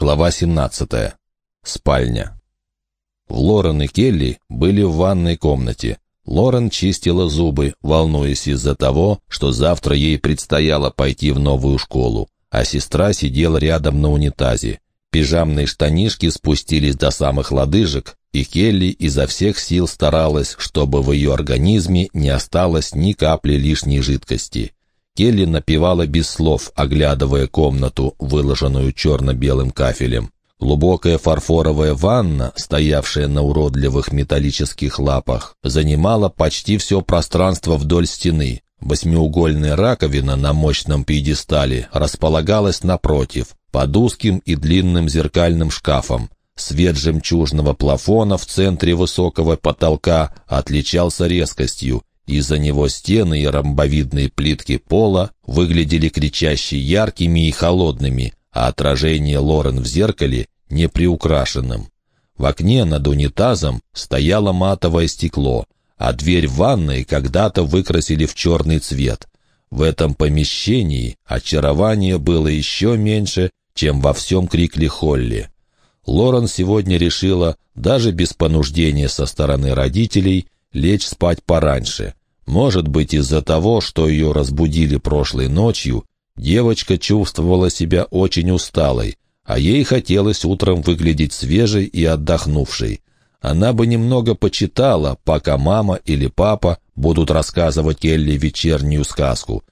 Глава 17. Спальня. Лорен и Келли были в ванной комнате. Лорен чистила зубы, волнуясь из-за того, что завтра ей предстояло пойти в новую школу, а сестра сидела рядом на унитазе. Пижамные штанишки спустились до самых лодыжек, и Келли изо всех сил старалась, чтобы в ее организме не осталось ни капли лишней жидкости. Келли напевала без слов, оглядывая комнату, выложенную черно-белым кафелем. Глубокая фарфоровая ванна, стоявшая на уродливых металлических лапах, занимала почти все пространство вдоль стены. Восьмиугольная раковина на мощном пьедестале располагалась напротив, под узким и длинным зеркальным шкафом. Свет жемчужного плафона в центре высокого потолка отличался резкостью, из-за него стены и ромбовидные плитки пола выглядели кричаще яркими и холодными, а отражение Лорен в зеркале — неприукрашенным. В окне над унитазом стояло матовое стекло, а дверь ванной когда-то выкрасили в черный цвет. В этом помещении очарование было еще меньше, чем во всем Крикли Холли. Лорен сегодня решила, даже без понуждения со стороны родителей, лечь спать пораньше. Может быть, из-за того, что ее разбудили прошлой ночью, девочка чувствовала себя очень усталой, а ей хотелось утром выглядеть свежей и отдохнувшей. Она бы немного почитала, пока мама или папа будут рассказывать Келли вечернюю сказку.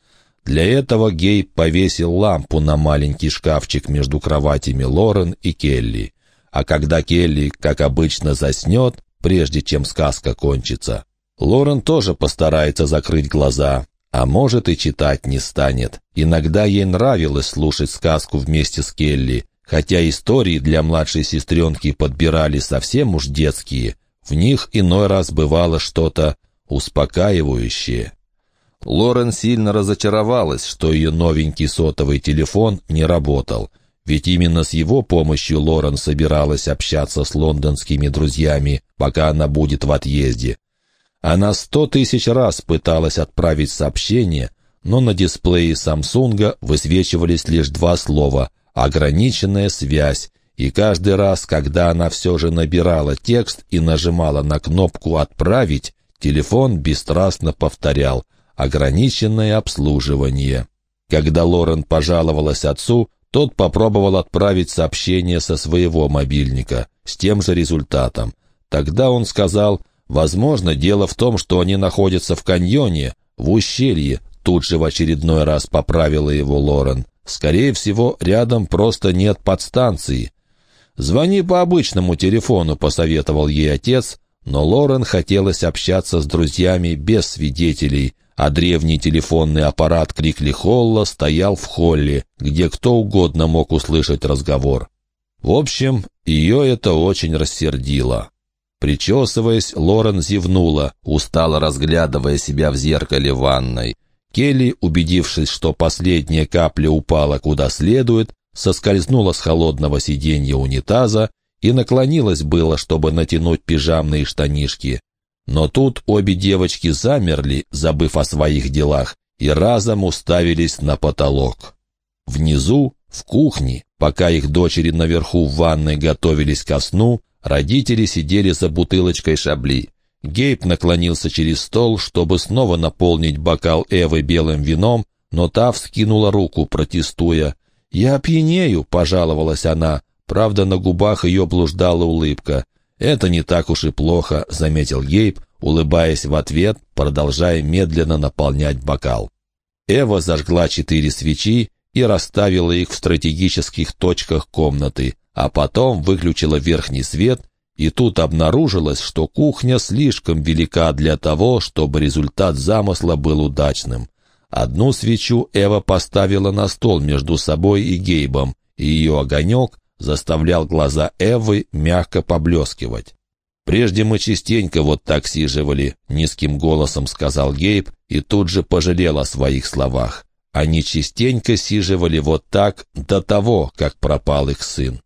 Для этого Гей повесил лампу на маленький шкафчик между кроватями Лорен и Келли. А когда Келли, как обычно, заснет, прежде чем сказка кончится, Лорен тоже постарается закрыть глаза, а может и читать не станет. Иногда ей нравилось слушать сказку вместе с Келли, хотя истории для младшей сестренки подбирали совсем уж детские. В них иной раз бывало что-то успокаивающее. Лорен сильно разочаровалась, что ее новенький сотовый телефон не работал, ведь именно с его помощью Лорен собиралась общаться с лондонскими друзьями, пока она будет в отъезде. Она сто тысяч раз пыталась отправить сообщение, но на дисплее Самсунга высвечивались лишь два слова «ограниченная связь», и каждый раз, когда она все же набирала текст и нажимала на кнопку «Отправить», телефон бесстрастно повторял «ограниченное обслуживание». Когда Лорен пожаловалась отцу, тот попробовал отправить сообщение со своего мобильника с тем же результатом. Тогда он сказал Возможно, дело в том, что они находятся в каньоне, в ущелье, тут же в очередной раз поправила его Лорен. Скорее всего, рядом просто нет подстанции. «Звони по обычному телефону», — посоветовал ей отец, но Лорен хотелось общаться с друзьями без свидетелей, а древний телефонный аппарат Крикли Холла стоял в холле, где кто угодно мог услышать разговор. В общем, ее это очень рассердило. Причесываясь, Лорен зевнула, устало разглядывая себя в зеркале ванной. Келли, убедившись, что последняя капля упала куда следует, соскользнула с холодного сиденья унитаза и наклонилась было, чтобы натянуть пижамные штанишки. Но тут обе девочки замерли, забыв о своих делах, и разом уставились на потолок. Внизу, в кухне, пока их дочери наверху в ванной готовились ко сну, Родители сидели за бутылочкой шабли. Гейб наклонился через стол, чтобы снова наполнить бокал Эвы белым вином, но та вскинула руку, протестуя. «Я опьянею», — пожаловалась она. Правда, на губах ее блуждала улыбка. «Это не так уж и плохо», — заметил Гейб, улыбаясь в ответ, продолжая медленно наполнять бокал. Эва зажгла четыре свечи и расставила их в стратегических точках комнаты а потом выключила верхний свет, и тут обнаружилось, что кухня слишком велика для того, чтобы результат замысла был удачным. Одну свечу Эва поставила на стол между собой и Гейбом, и ее огонек заставлял глаза Эвы мягко поблескивать. «Прежде мы частенько вот так сиживали», — низким голосом сказал Гейб и тут же пожалел о своих словах. Они частенько сиживали вот так до того, как пропал их сын.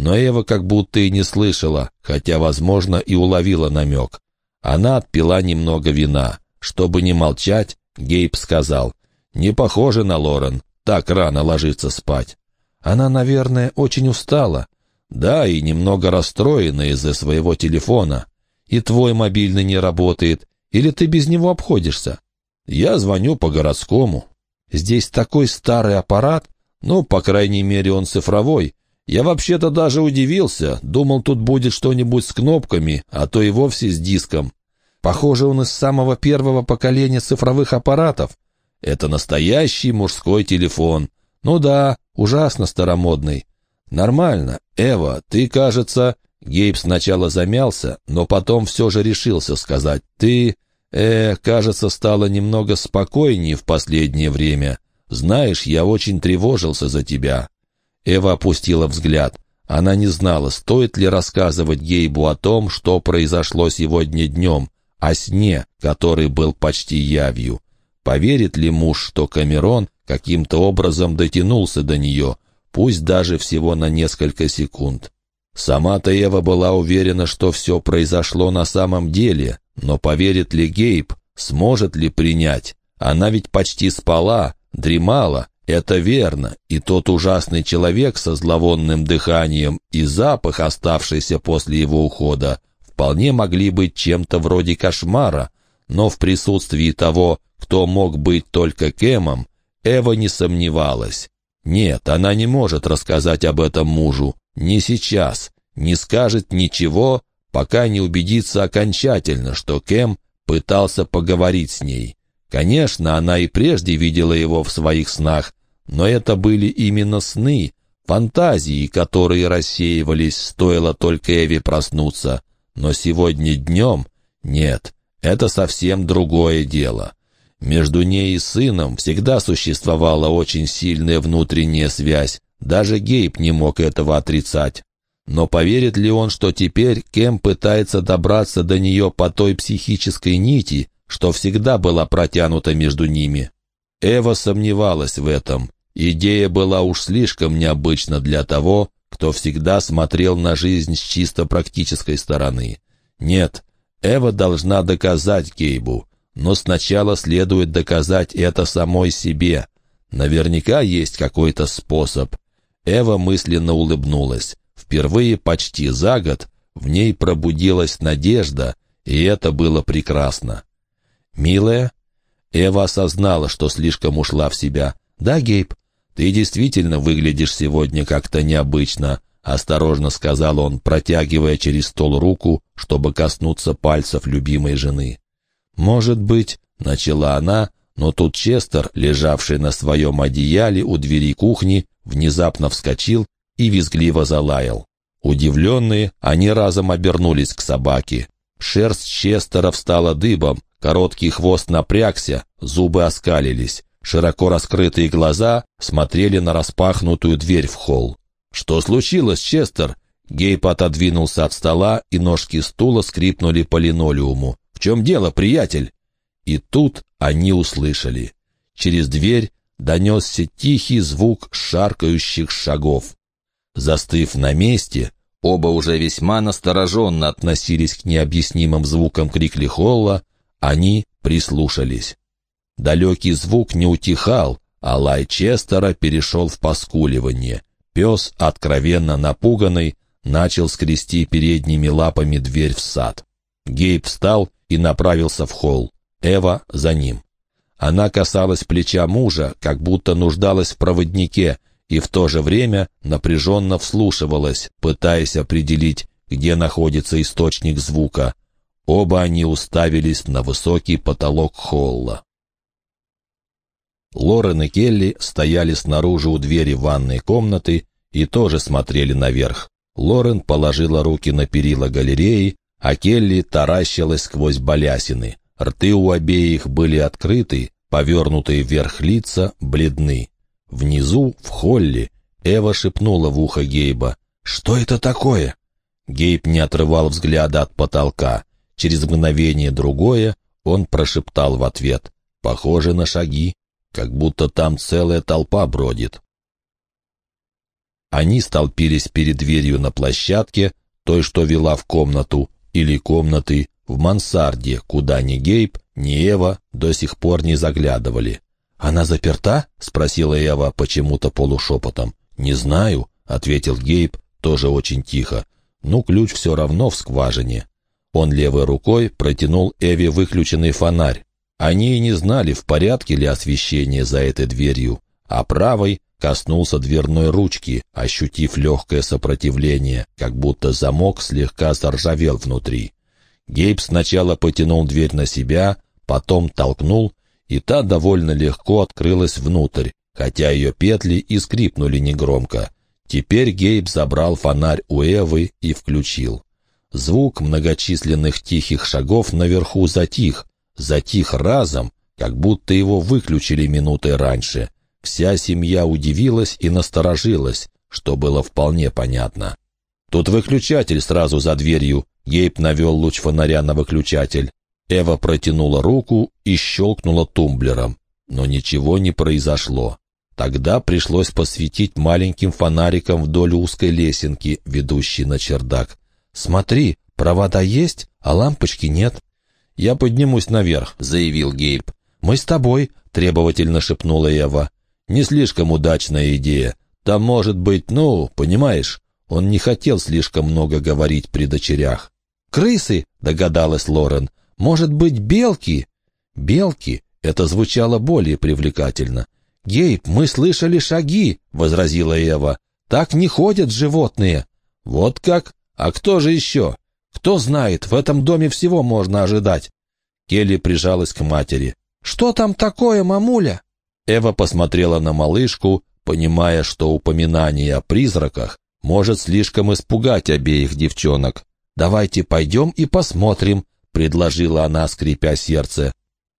Но Эва как будто и не слышала, хотя, возможно, и уловила намек. Она отпила немного вина. Чтобы не молчать, Гейб сказал, «Не похоже на Лорен, так рано ложиться спать». Она, наверное, очень устала. Да, и немного расстроена из-за своего телефона. И твой мобильный не работает. Или ты без него обходишься? Я звоню по городскому. Здесь такой старый аппарат. Ну, по крайней мере, он цифровой. Я вообще-то даже удивился. Думал, тут будет что-нибудь с кнопками, а то и вовсе с диском. Похоже, он из самого первого поколения цифровых аппаратов. Это настоящий мужской телефон. Ну да, ужасно старомодный. Нормально. Эва, ты, кажется... Гейб сначала замялся, но потом все же решился сказать. Ты, э, кажется, стала немного спокойнее в последнее время. Знаешь, я очень тревожился за тебя. Эва опустила взгляд. Она не знала, стоит ли рассказывать Гейбу о том, что произошло сегодня днем, о сне, который был почти явью. Поверит ли муж, что Камерон каким-то образом дотянулся до нее, пусть даже всего на несколько секунд? Сама-то Эва была уверена, что все произошло на самом деле, но поверит ли Гейб, сможет ли принять? Она ведь почти спала, дремала, это верно, и тот ужасный человек со зловонным дыханием и запах, оставшийся после его ухода, вполне могли быть чем-то вроде кошмара, но в присутствии того, кто мог быть только Кэмом, Эва не сомневалась. Нет, она не может рассказать об этом мужу. Не сейчас. Не скажет ничего, пока не убедится окончательно, что Кэм пытался поговорить с ней. Конечно, она и прежде видела его в своих снах, но это были именно сны, фантазии, которые рассеивались, стоило только Эви проснуться. Но сегодня днем нет, это совсем другое дело. Между ней и сыном всегда существовала очень сильная внутренняя связь. Даже Гейб не мог этого отрицать. Но поверит ли он, что теперь Кем пытается добраться до нее по той психической нити, что всегда была протянута между ними? Эва сомневалась в этом. Идея была уж слишком необычна для того, кто всегда смотрел на жизнь с чисто практической стороны. Нет, Эва должна доказать Гейбу, но сначала следует доказать это самой себе. Наверняка есть какой-то способ. Эва мысленно улыбнулась. Впервые почти за год в ней пробудилась надежда, и это было прекрасно. «Милая?» Эва осознала, что слишком ушла в себя. «Да, Гейб?» «Ты действительно выглядишь сегодня как-то необычно», — осторожно сказал он, протягивая через стол руку, чтобы коснуться пальцев любимой жены. «Может быть», — начала она, но тут Честер, лежавший на своем одеяле у двери кухни, внезапно вскочил и визгливо залаял. Удивленные, они разом обернулись к собаке. Шерсть Честера встала дыбом, короткий хвост напрягся, зубы оскалились. Широко раскрытые глаза смотрели на распахнутую дверь в холл. «Что случилось, Честер?» Гейб отодвинулся от стола, и ножки стула скрипнули по линолеуму. «В чем дело, приятель?» И тут они услышали. Через дверь донесся тихий звук шаркающих шагов. Застыв на месте, оба уже весьма настороженно относились к необъяснимым звукам крикли Холла, они прислушались. Далекий звук не утихал, а лай Честера перешел в поскуливание. Пес, откровенно напуганный, начал скрести передними лапами дверь в сад. Гейб встал и направился в холл. Эва за ним. Она касалась плеча мужа, как будто нуждалась в проводнике, и в то же время напряженно вслушивалась, пытаясь определить, где находится источник звука. Оба они уставились на высокий потолок холла. Лорен и Келли стояли снаружи у двери ванной комнаты и тоже смотрели наверх. Лорен положила руки на перила галереи, а Келли таращилась сквозь балясины. Рты у обеих были открыты, повернутые вверх лица бледны. Внизу, в холле, Эва шепнула в ухо Гейба. «Что это такое?» Гейб не отрывал взгляда от потолка. Через мгновение другое он прошептал в ответ. «Похоже на шаги» как будто там целая толпа бродит. Они столпились перед дверью на площадке, той, что вела в комнату, или комнаты в мансарде, куда ни Гейб, ни Эва до сих пор не заглядывали. «Она заперта?» — спросила Эва почему-то полушепотом. «Не знаю», — ответил Гейб, тоже очень тихо. «Ну, ключ все равно в скважине». Он левой рукой протянул Эви выключенный фонарь. Они и не знали, в порядке ли освещение за этой дверью, а правой коснулся дверной ручки, ощутив легкое сопротивление, как будто замок слегка заржавел внутри. Гейб сначала потянул дверь на себя, потом толкнул, и та довольно легко открылась внутрь, хотя ее петли и скрипнули негромко. Теперь Гейб забрал фонарь у Эвы и включил. Звук многочисленных тихих шагов наверху затих, затих разом, как будто его выключили минутой раньше — Вся семья удивилась и насторожилась, что было вполне понятно. Тут выключатель сразу за дверью. Гейб навел луч фонаря на выключатель. Эва протянула руку и щелкнула тумблером. Но ничего не произошло. Тогда пришлось посветить маленьким фонариком вдоль узкой лесенки, ведущей на чердак. «Смотри, провода есть, а лампочки нет». «Я поднимусь наверх», — заявил Гейб. «Мы с тобой», — требовательно шепнула Эва. Не слишком удачная идея. Там может быть, ну, понимаешь, он не хотел слишком много говорить при дочерях. «Крысы», — догадалась Лорен. «Может быть, белки?» «Белки?» — это звучало более привлекательно. «Гейб, мы слышали шаги», — возразила Эва. «Так не ходят животные». «Вот как? А кто же еще?» «Кто знает, в этом доме всего можно ожидать». Келли прижалась к матери. «Что там такое, мамуля?» Эва посмотрела на малышку, понимая, что упоминание о призраках может слишком испугать обеих девчонок. «Давайте пойдем и посмотрим», — предложила она, скрипя сердце.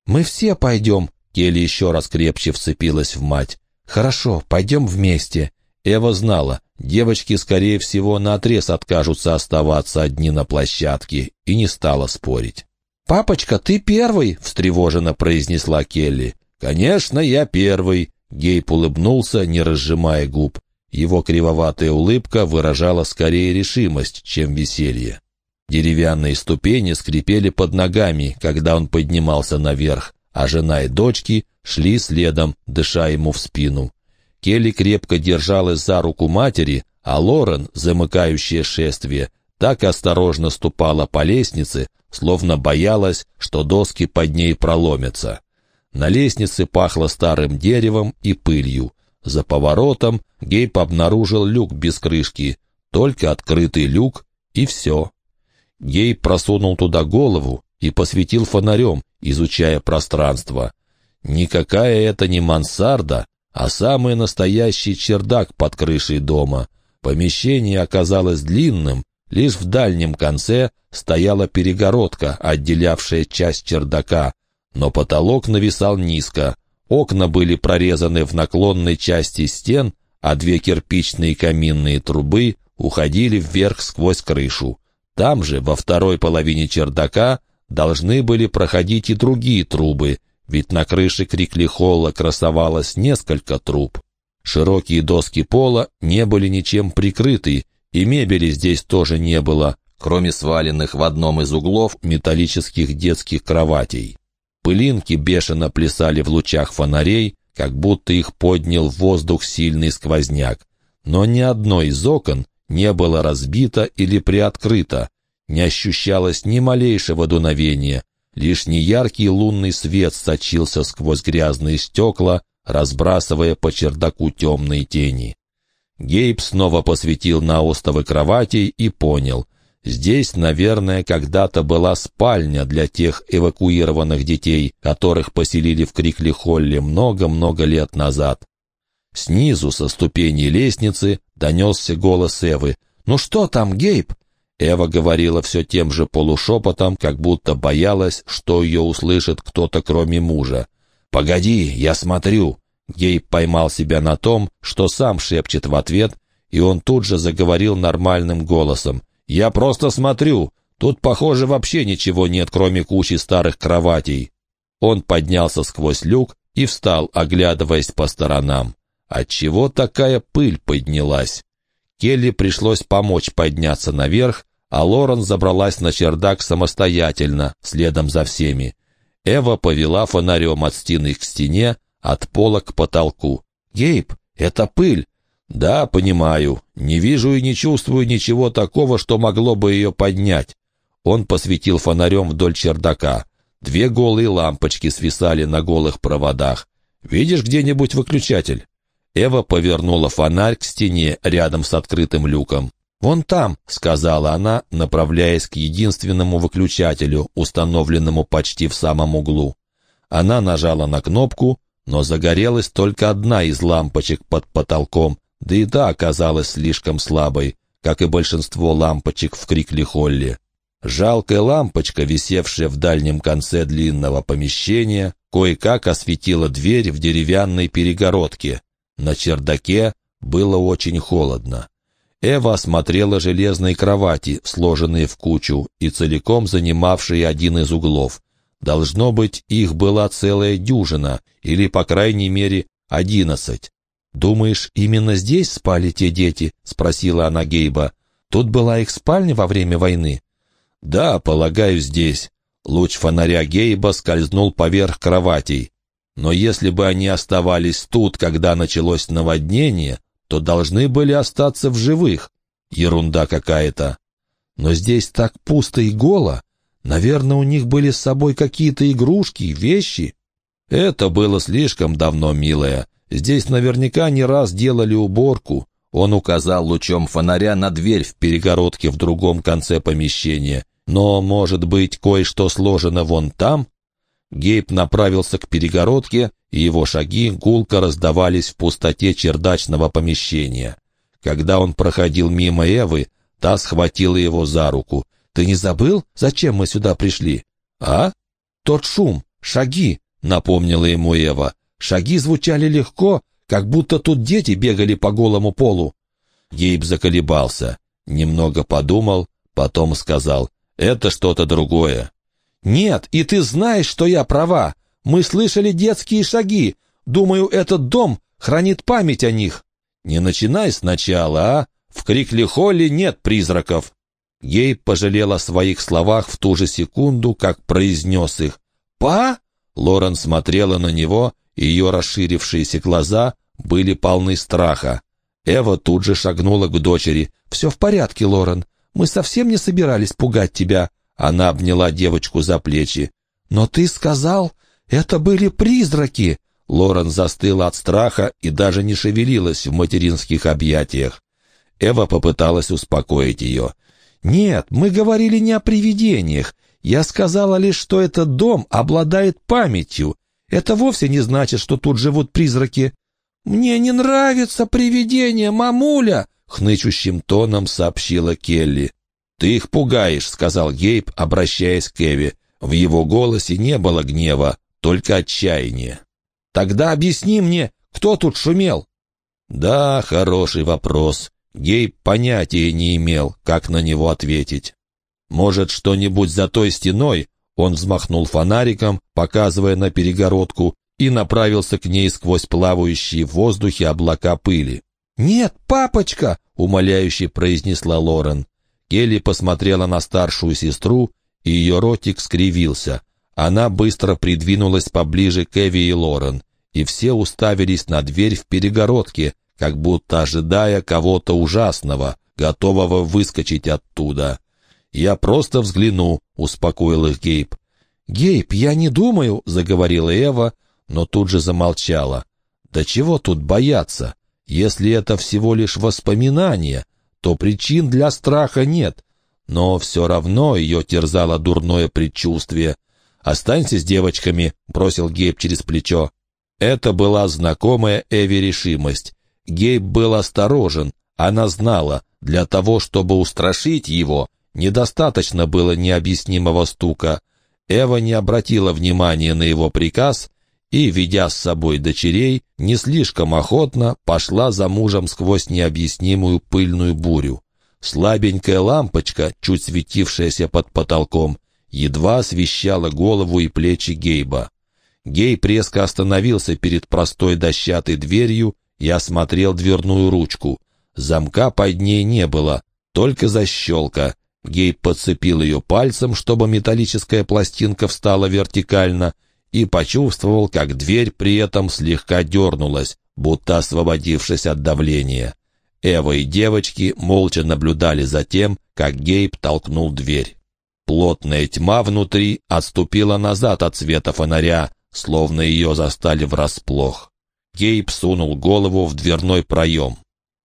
«Мы все пойдем», — Келли еще раз крепче вцепилась в мать. «Хорошо, пойдем вместе». Эва знала, девочки, скорее всего, наотрез откажутся оставаться одни на площадке, и не стала спорить. «Папочка, ты первый!» — встревоженно произнесла Келли. «Конечно, я первый», — Гейб улыбнулся, не разжимая губ. Его кривоватая улыбка выражала скорее решимость, чем веселье. Деревянные ступени скрипели под ногами, когда он поднимался наверх, а жена и дочки шли следом, дыша ему в спину. Келли крепко держалась за руку матери, а Лорен, замыкающая шествие, так осторожно ступала по лестнице, словно боялась, что доски под ней проломятся. На лестнице пахло старым деревом и пылью. За поворотом Гейб обнаружил люк без крышки, только открытый люк и все. Гейб просунул туда голову и посветил фонарем, изучая пространство. Никакая это не мансарда, а самый настоящий чердак под крышей дома. Помещение оказалось длинным, лишь в дальнем конце стояла перегородка, отделявшая часть чердака, но потолок нависал низко. Окна были прорезаны в наклонной части стен, а две кирпичные каминные трубы уходили вверх сквозь крышу. Там же, во второй половине чердака, должны были проходить и другие трубы, ведь на крыше Крикли-холла красовалось несколько труб. Широкие доски пола не были ничем прикрыты, и мебели здесь тоже не было, кроме сваленных в одном из углов металлических детских кроватей. Пылинки бешено плясали в лучах фонарей, как будто их поднял в воздух сильный сквозняк. Но ни одно из окон не было разбито или приоткрыто, не ощущалось ни малейшего дуновения, лишь неяркий лунный свет сочился сквозь грязные стекла, разбрасывая по чердаку темные тени. Гейб снова посветил на остовы кроватей и понял, Здесь, наверное, когда-то была спальня для тех эвакуированных детей, которых поселили в Крикли-Холле много-много лет назад. Снизу, со ступеней лестницы, донесся голос Эвы. «Ну что там, Гейб?» Эва говорила все тем же полушепотом, как будто боялась, что ее услышит кто-то кроме мужа. «Погоди, я смотрю!» Гейб поймал себя на том, что сам шепчет в ответ, и он тут же заговорил нормальным голосом. «Я просто смотрю. Тут, похоже, вообще ничего нет, кроме кучи старых кроватей». Он поднялся сквозь люк и встал, оглядываясь по сторонам. Отчего такая пыль поднялась? Келли пришлось помочь подняться наверх, а Лорен забралась на чердак самостоятельно, следом за всеми. Эва повела фонарем от стены к стене, от пола к потолку. «Гейб, это пыль!» «Да, понимаю. Не вижу и не чувствую ничего такого, что могло бы ее поднять». Он посветил фонарем вдоль чердака. Две голые лампочки свисали на голых проводах. «Видишь где-нибудь выключатель?» Эва повернула фонарь к стене рядом с открытым люком. «Вон там», — сказала она, направляясь к единственному выключателю, установленному почти в самом углу. Она нажала на кнопку, но загорелась только одна из лампочек под потолком, да и та оказалась слишком слабой, как и большинство лампочек в Крикли-Холле. Жалкая лампочка, висевшая в дальнем конце длинного помещения, кое-как осветила дверь в деревянной перегородке. На чердаке было очень холодно. Эва осмотрела железные кровати, сложенные в кучу и целиком занимавшие один из углов. Должно быть, их была целая дюжина, или, по крайней мере, одиннадцать. «Думаешь, именно здесь спали те дети?» — спросила она Гейба. «Тут была их спальня во время войны?» «Да, полагаю, здесь». Луч фонаря Гейба скользнул поверх кроватей. Но если бы они оставались тут, когда началось наводнение, то должны были остаться в живых. Ерунда какая-то. Но здесь так пусто и голо. Наверное, у них были с собой какие-то игрушки, вещи. Это было слишком давно, милая. Здесь наверняка не раз делали уборку. Он указал лучом фонаря на дверь в перегородке в другом конце помещения. Но, может быть, кое-что сложено вон там? Гейб направился к перегородке, и его шаги гулко раздавались в пустоте чердачного помещения. Когда он проходил мимо Эвы, та схватила его за руку. «Ты не забыл, зачем мы сюда пришли?» «А?» «Тот шум, шаги», — напомнила ему Эва. «Шаги звучали легко, как будто тут дети бегали по голому полу». Гейб заколебался, немного подумал, потом сказал, «Это что-то другое». «Нет, и ты знаешь, что я права. Мы слышали детские шаги. Думаю, этот дом хранит память о них». «Не начинай сначала, а? В Крикли-Холле нет призраков». Гей пожалел о своих словах в ту же секунду, как произнес их. «Па?» Лорен смотрела на него, и ее расширившиеся глаза были полны страха. Эва тут же шагнула к дочери. «Все в порядке, Лорен. Мы совсем не собирались пугать тебя. Она обняла девочку за плечи. «Но ты сказал, это были призраки!» Лорен застыла от страха и даже не шевелилась в материнских объятиях. Эва попыталась успокоить ее. «Нет, мы говорили не о привидениях. Я сказала лишь, что этот дом обладает памятью. Это вовсе не значит, что тут живут призраки». «Мне не нравится привидение, мамуля!» — хнычущим тоном сообщила Келли. «Ты их пугаешь», — сказал Гейб, обращаясь к Эви. В его голосе не было гнева, только отчаяние. «Тогда объясни мне, кто тут шумел?» «Да, хороший вопрос». Гейб понятия не имел, как на него ответить. «Может, что-нибудь за той стеной?» Он взмахнул фонариком, показывая на перегородку, и направился к ней сквозь плавающие в воздухе облака пыли. «Нет, папочка!» — умоляюще произнесла Лорен. Келли посмотрела на старшую сестру, и ее ротик скривился. Она быстро придвинулась поближе к Эви и Лорен, и все уставились на дверь в перегородке, как будто ожидая кого-то ужасного, готового выскочить оттуда. «Я просто взгляну», — успокоил их Гейб. «Гейб, я не думаю», — заговорила Эва, но тут же замолчала. «Да чего тут бояться, если это всего лишь воспоминания?» То причин для страха нет. Но все равно ее терзало дурное предчувствие. «Останься с девочками», — бросил Гейб через плечо. Это была знакомая Эви решимость. Гейб был осторожен. Она знала, для того, чтобы устрашить его, недостаточно было необъяснимого стука. Эва не обратила внимания на его приказ и, ведя с собой дочерей, не слишком охотно пошла за мужем сквозь необъяснимую пыльную бурю. Слабенькая лампочка, чуть светившаяся под потолком, едва освещала голову и плечи Гейба. Гейб резко остановился перед простой дощатой дверью и осмотрел дверную ручку. Замка под ней не было, только защелка. Гейб подцепил ее пальцем, чтобы металлическая пластинка встала вертикально — и почувствовал, как дверь при этом слегка дернулась, будто освободившись от давления. Эва и девочки молча наблюдали за тем, как Гейб толкнул дверь. Плотная тьма внутри отступила назад от света фонаря, словно ее застали врасплох. Гейб сунул голову в дверной проем.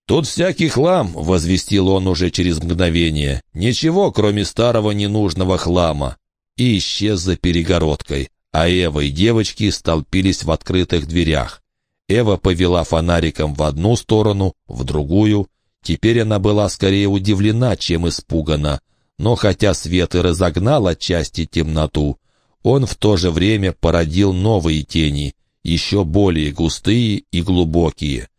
«Тут всякий хлам», — возвестил он уже через мгновение. «Ничего, кроме старого ненужного хлама». И исчез за перегородкой, а Эва и девочки столпились в открытых дверях. Эва повела фонариком в одну сторону, в другую. Теперь она была скорее удивлена, чем испугана. Но хотя свет и разогнал отчасти темноту, он в то же время породил новые тени, еще более густые и глубокие.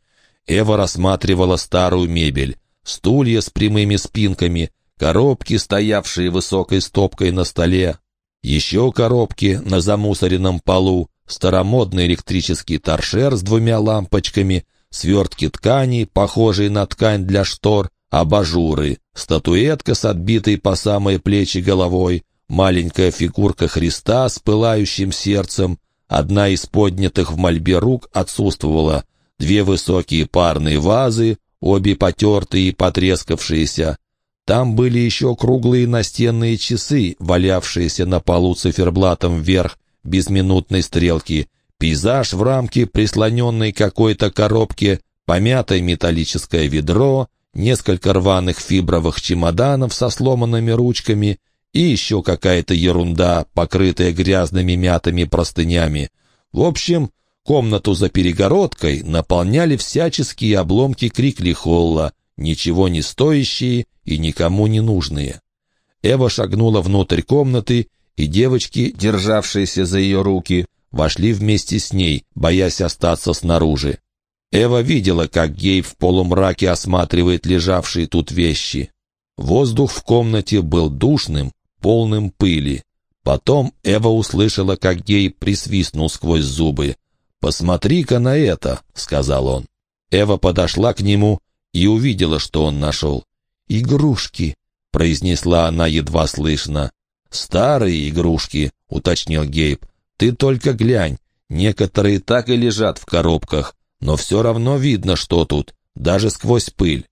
Эва рассматривала старую мебель, стулья с прямыми спинками, коробки, стоявшие высокой стопкой на столе, еще коробки на замусоренном полу, старомодный электрический торшер с двумя лампочками, свертки ткани, похожие на ткань для штор, абажуры, статуэтка с отбитой по самые плечи головой, маленькая фигурка Христа с пылающим сердцем, одна из поднятых в мольбе рук отсутствовала, две высокие парные вазы, обе потертые и потрескавшиеся. Там были еще круглые настенные часы, валявшиеся на полу циферблатом вверх, без минутной стрелки, пейзаж в рамке, прислоненной какой-то коробке, помятое металлическое ведро, несколько рваных фибровых чемоданов со сломанными ручками и еще какая-то ерунда, покрытая грязными мятыми простынями. В общем, комнату за перегородкой наполняли всяческие обломки Крикли-Холла, ничего не стоящие и никому не нужные. Эва шагнула внутрь комнаты и девочки, державшиеся за ее руки, вошли вместе с ней, боясь остаться снаружи. Эва видела, как Гейб в полумраке осматривает лежавшие тут вещи. Воздух в комнате был душным, полным пыли. Потом Эва услышала, как Гейб присвистнул сквозь зубы. «Посмотри-ка на это», — сказал он. Эва подошла к нему и увидела, что он нашел. «Игрушки», — произнесла она едва слышно. «Старые игрушки», — уточнил Гейб. «Ты только глянь. Некоторые так и лежат в коробках, но все равно видно, что тут, даже сквозь пыль».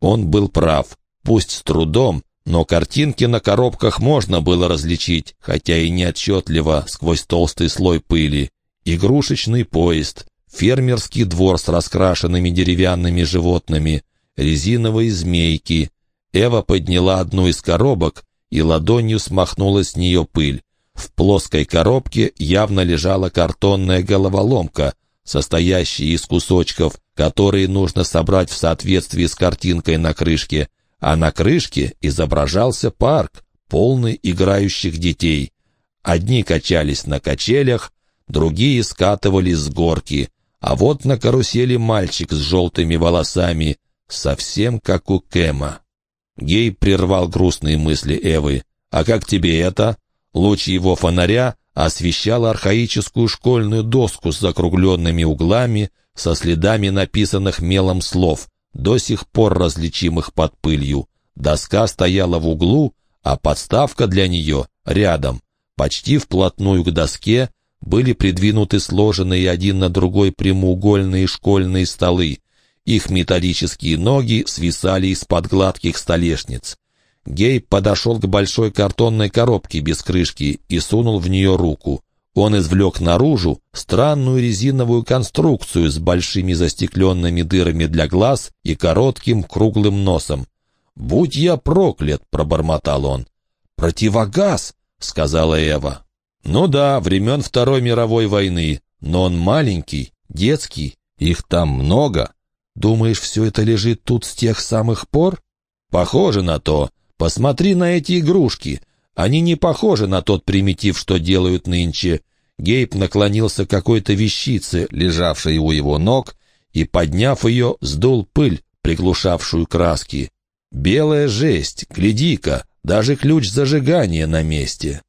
Он был прав. Пусть с трудом, но картинки на коробках можно было различить, хотя и неотчетливо, сквозь толстый слой пыли. Игрушечный поезд, фермерский двор с раскрашенными деревянными животными, резиновые змейки. Эва подняла одну из коробок и ладонью смахнула с нее пыль. В плоской коробке явно лежала картонная головоломка, состоящая из кусочков, которые нужно собрать в соответствии с картинкой на крышке, а на крышке изображался парк, полный играющих детей. Одни качались на качелях, другие скатывались с горки, а вот на карусели мальчик с желтыми волосами, совсем как у Кэма. Гей прервал грустные мысли Эвы. «А как тебе это?» Луч его фонаря освещал архаическую школьную доску с закругленными углами, со следами написанных мелом слов, до сих пор различимых под пылью. Доска стояла в углу, а подставка для нее рядом. Почти вплотную к доске были придвинуты сложенные один на другой прямоугольные школьные столы. Их металлические ноги свисали из-под гладких столешниц. Гей подошел к большой картонной коробке без крышки и сунул в нее руку. Он извлек наружу странную резиновую конструкцию с большими застекленными дырами для глаз и коротким круглым носом. «Будь я проклят!» — пробормотал он. «Противогаз!» — сказала Эва. «Ну да, времен Второй мировой войны, но он маленький, детский, их там много. Думаешь, все это лежит тут с тех самых пор? Похоже на то. Посмотри на эти игрушки. Они не похожи на тот примитив, что делают нынче. Гейб наклонился к какой-то вещице, лежавшей у его ног, и, подняв ее, сдул пыль, приглушавшую краски. «Белая жесть, гляди-ка, даже ключ зажигания на месте».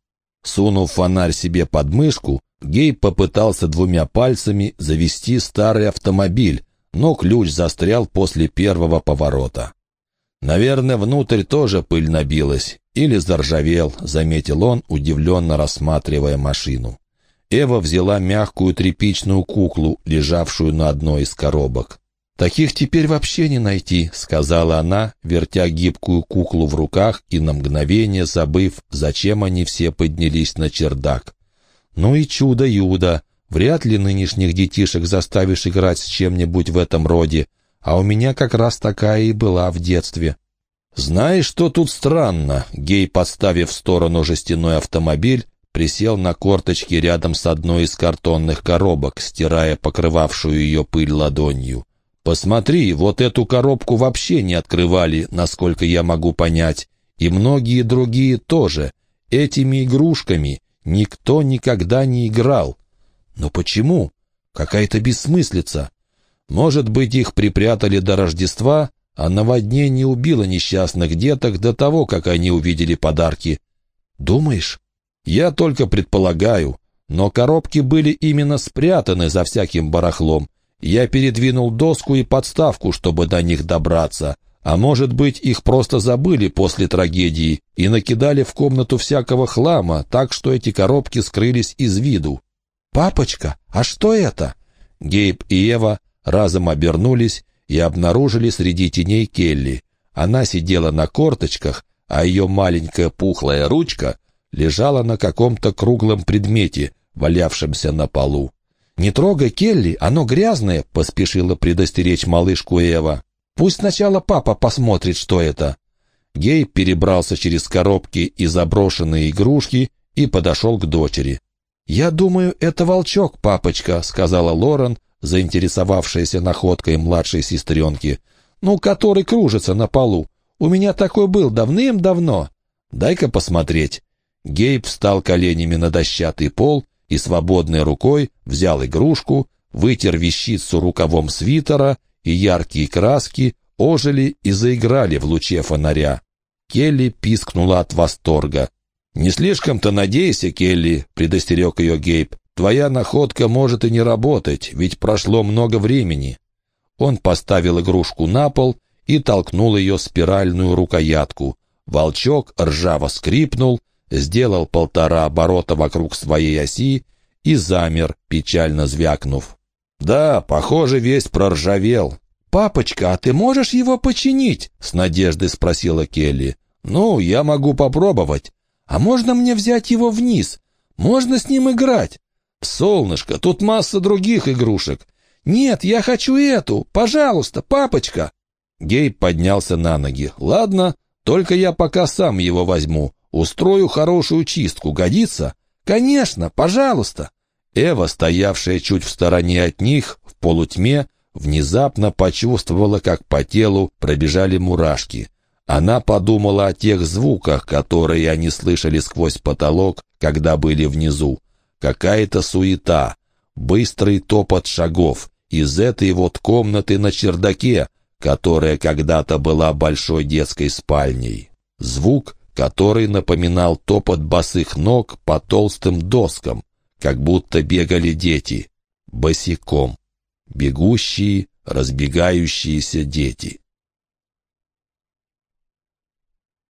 Сунув фонарь себе под мышку, Гейб попытался двумя пальцами завести старый автомобиль, но ключ застрял после первого поворота. «Наверное, внутрь тоже пыль набилась. Или заржавел», — заметил он, удивленно рассматривая машину. Эва взяла мягкую тряпичную куклу, лежавшую на одной из коробок. «Таких теперь вообще не найти», — сказала она, вертя гибкую куклу в руках и на мгновение забыв, зачем они все поднялись на чердак. «Ну и чудо-юдо! Вряд ли нынешних детишек заставишь играть с чем-нибудь в этом роде, а у меня как раз такая и была в детстве». «Знаешь, что тут странно?» Гей, подставив в сторону жестяной автомобиль, присел на корточки рядом с одной из картонных коробок, стирая покрывавшую ее пыль ладонью. «Посмотри, вот эту коробку вообще не открывали, насколько я могу понять, и многие другие тоже. Этими игрушками никто никогда не играл. Но почему? Какая-то бессмыслица. Может быть, их припрятали до Рождества, а наводнение убило несчастных деток до того, как они увидели подарки. Думаешь? Я только предполагаю. Но коробки были именно спрятаны за всяким барахлом, я передвинул доску и подставку, чтобы до них добраться. А может быть, их просто забыли после трагедии и накидали в комнату всякого хлама, так что эти коробки скрылись из виду. «Папочка, а что это?» Гейб и Ева разом обернулись и обнаружили среди теней Келли. Она сидела на корточках, а ее маленькая пухлая ручка лежала на каком-то круглом предмете, валявшемся на полу. «Не трогай Келли, оно грязное», — поспешила предостеречь малышку Эва. «Пусть сначала папа посмотрит, что это». Гей перебрался через коробки и заброшенные игрушки и подошел к дочери. «Я думаю, это волчок, папочка», — сказала Лорен, заинтересовавшаяся находкой младшей сестренки. «Ну, который кружится на полу. У меня такой был давным-давно. Дай-ка посмотреть». Гейб встал коленями на дощатый пол и свободной рукой взял игрушку, вытер вещицу рукавом свитера, и яркие краски ожили и заиграли в луче фонаря. Келли пискнула от восторга. «Не слишком-то надейся, Келли», — предостерег ее Гейб. «Твоя находка может и не работать, ведь прошло много времени». Он поставил игрушку на пол и толкнул ее спиральную рукоятку. Волчок ржаво скрипнул, сделал полтора оборота вокруг своей оси и замер, печально звякнув. «Да, похоже, весь проржавел». «Папочка, а ты можешь его починить?» — с надеждой спросила Келли. «Ну, я могу попробовать. А можно мне взять его вниз? Можно с ним играть?» «Солнышко, тут масса других игрушек». «Нет, я хочу эту. Пожалуйста, папочка». Гей поднялся на ноги. «Ладно, только я пока сам его возьму. Устрою хорошую чистку, годится? Конечно, пожалуйста. Эва, стоявшая чуть в стороне от них, в полутьме, внезапно почувствовала, как по телу пробежали мурашки. Она подумала о тех звуках, которые они слышали сквозь потолок, когда были внизу. Какая-то суета, быстрый топот шагов из этой вот комнаты на чердаке, которая когда-то была большой детской спальней. Звук, который напоминал топот босых ног по толстым доскам, как будто бегали дети, босиком, бегущие, разбегающиеся дети.